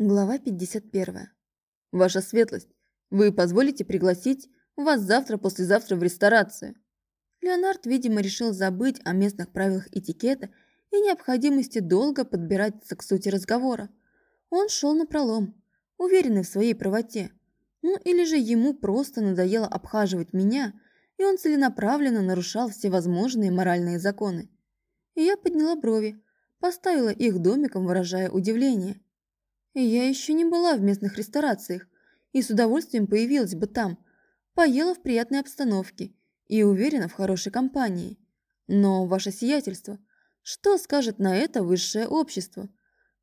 Глава 51. Ваша светлость, вы позволите пригласить вас завтра-послезавтра в ресторацию? Леонард, видимо, решил забыть о местных правилах этикета и необходимости долго подбираться к сути разговора. Он шел напролом, уверенный в своей правоте. Ну или же ему просто надоело обхаживать меня, и он целенаправленно нарушал всевозможные моральные законы. И я подняла брови, поставила их домиком, выражая удивление – я еще не была в местных ресторациях и с удовольствием появилась бы там, поела в приятной обстановке и уверена в хорошей компании. Но, ваше сиятельство, что скажет на это высшее общество?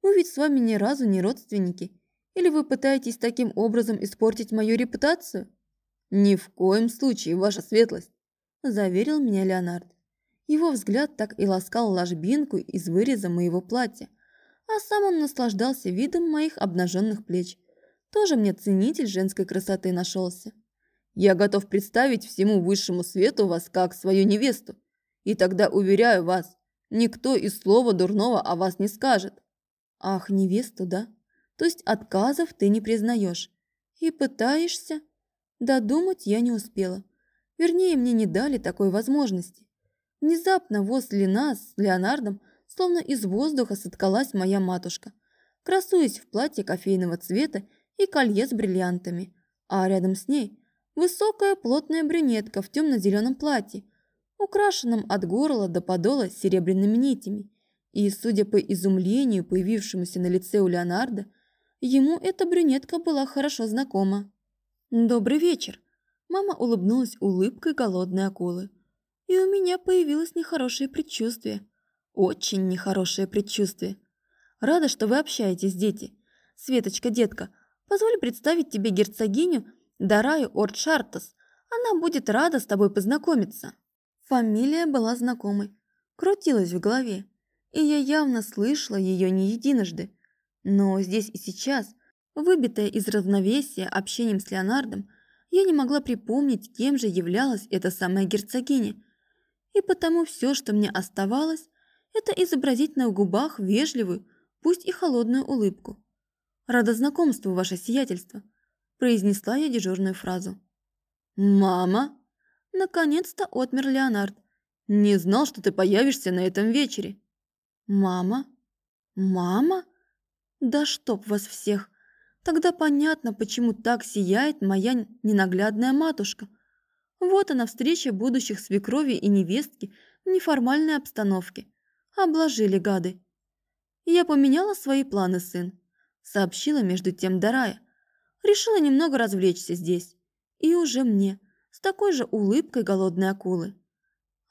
Мы ведь с вами ни разу не родственники. Или вы пытаетесь таким образом испортить мою репутацию? Ни в коем случае, ваша светлость, заверил меня Леонард. Его взгляд так и ласкал ложбинку из выреза моего платья, а сам он наслаждался видом моих обнаженных плеч. Тоже мне ценитель женской красоты нашелся. Я готов представить всему высшему свету вас как свою невесту. И тогда, уверяю вас, никто и слова дурного о вас не скажет. Ах, невесту, да? То есть отказов ты не признаешь. И пытаешься? Додумать я не успела. Вернее, мне не дали такой возможности. Внезапно возле нас с Леонардом словно из воздуха соткалась моя матушка, красуясь в платье кофейного цвета и колье с бриллиантами, а рядом с ней высокая плотная брюнетка в темно-зеленом платье, украшенном от горла до подола серебряными нитями. И, судя по изумлению, появившемуся на лице у Леонардо, ему эта брюнетка была хорошо знакома. «Добрый вечер!» Мама улыбнулась улыбкой голодной акулы. И у меня появилось нехорошее предчувствие – очень нехорошее предчувствие. Рада, что вы общаетесь, дети. Светочка, детка, позволь представить тебе герцогиню Дараю Ордшартас. Она будет рада с тобой познакомиться. Фамилия была знакомой, крутилась в голове, и я явно слышала ее не единожды. Но здесь и сейчас, выбитая из равновесия общением с Леонардом, я не могла припомнить, кем же являлась эта самая герцогиня. И потому все, что мне оставалось, это изобразить на губах вежливую, пусть и холодную улыбку. «Рада знакомству, ваше сиятельство», – произнесла я дежурную фразу. «Мама?» Наконец-то отмер Леонард. «Не знал, что ты появишься на этом вечере». «Мама? Мама? Да чтоб вас всех! Тогда понятно, почему так сияет моя ненаглядная матушка. Вот она встреча будущих свекрови и невестки в неформальной обстановке. Обложили гады. Я поменяла свои планы, сын, сообщила между тем Дарая. Решила немного развлечься здесь. И уже мне, с такой же улыбкой голодной акулы.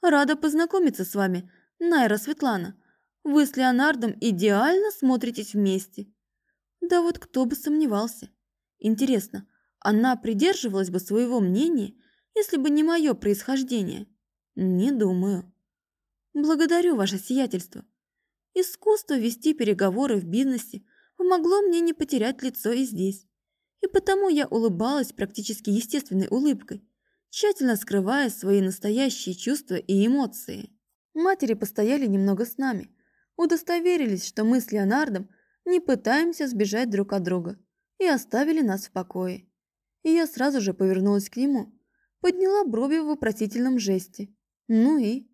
Рада познакомиться с вами, Найра Светлана. Вы с Леонардом идеально смотритесь вместе. Да вот кто бы сомневался. Интересно, она придерживалась бы своего мнения, если бы не мое происхождение? Не думаю. Благодарю ваше сиятельство. Искусство вести переговоры в бизнесе помогло мне не потерять лицо и здесь. И потому я улыбалась практически естественной улыбкой, тщательно скрывая свои настоящие чувства и эмоции. Матери постояли немного с нами, удостоверились, что мы с Леонардом не пытаемся сбежать друг от друга, и оставили нас в покое. И я сразу же повернулась к нему, подняла брови в вопросительном жесте. Ну и...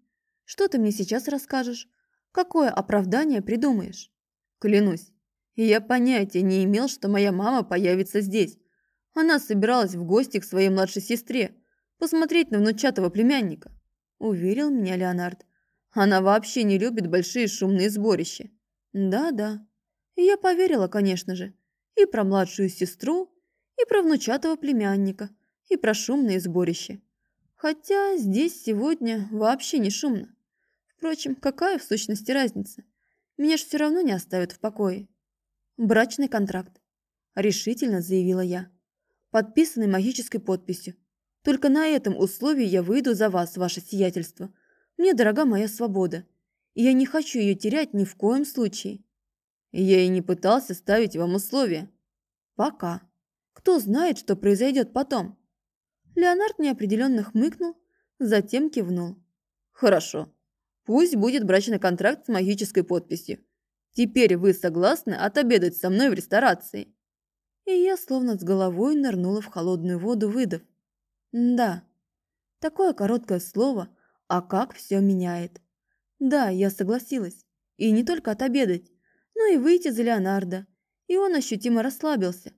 Что ты мне сейчас расскажешь? Какое оправдание придумаешь? Клянусь, я понятия не имел, что моя мама появится здесь. Она собиралась в гости к своей младшей сестре, посмотреть на внучатого племянника, уверил меня Леонард. Она вообще не любит большие шумные сборища. Да-да. Я поверила, конечно же. И про младшую сестру, и про внучатого племянника, и про шумные сборища. Хотя здесь сегодня вообще не шумно. Впрочем, какая в сущности разница? Меня ж все равно не оставят в покое. Брачный контракт. Решительно заявила я. Подписанный магической подписью. Только на этом условии я выйду за вас, ваше сиятельство. Мне дорога моя свобода. И я не хочу ее терять ни в коем случае. Я и не пытался ставить вам условия. Пока. Кто знает, что произойдет потом? Леонард неопределенно хмыкнул, затем кивнул. Хорошо. Пусть будет брачный контракт с магической подписью. Теперь вы согласны отобедать со мной в ресторации?» И я словно с головой нырнула в холодную воду, выдав. «Да». Такое короткое слово, а как все меняет. Да, я согласилась. И не только отобедать, но и выйти за Леонардо. И он ощутимо расслабился.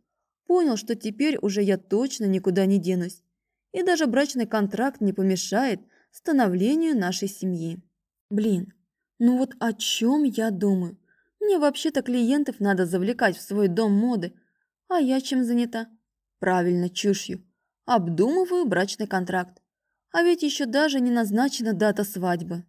Понял, что теперь уже я точно никуда не денусь. И даже брачный контракт не помешает становлению нашей семьи. Блин, ну вот о чем я думаю? Мне вообще-то клиентов надо завлекать в свой дом моды. А я чем занята? Правильно, чушью. Обдумываю брачный контракт. А ведь еще даже не назначена дата свадьбы.